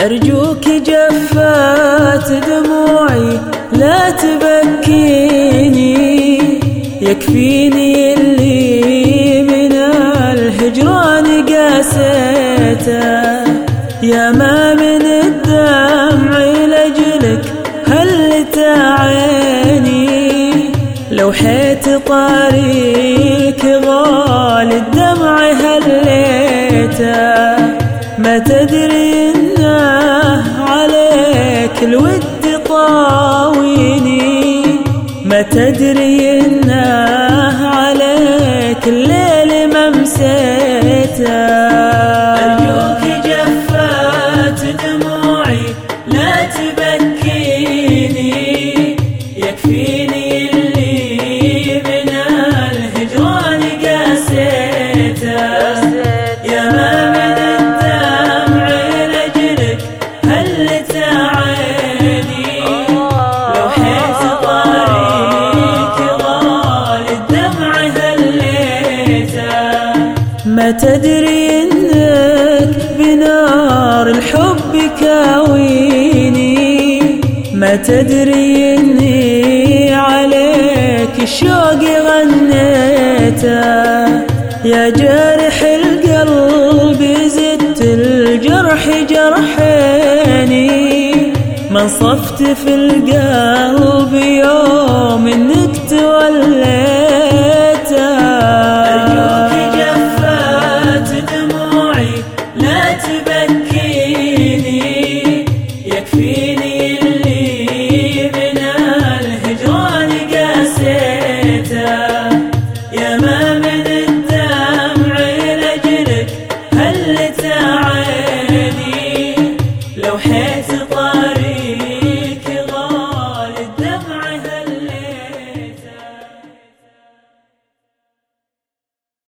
أرجوك جفات دموعي لا تبكيني. يكفيني اللي من الهجران قاسيته. يا ما من الدمع لجلك هل تعيني لو حيت طريق غالي الدمع هليته. ما تدري الود طاويني. ما تدري إنه عليك الليل ما أرجوك جفات دموعي لا تبكيني. يكفيني اللي من الهجران قاسيته. ما تدري إنك بنار الحب كاويني. ما تدري إني عليك الشوق غنيته. يا جارح القلب زدت الجرح جرحيني. من صفت في القلب يوم تبكيني يكفيني اللي من الهجران قاسيته. يا ما من الدمع لأجلك هل تعرف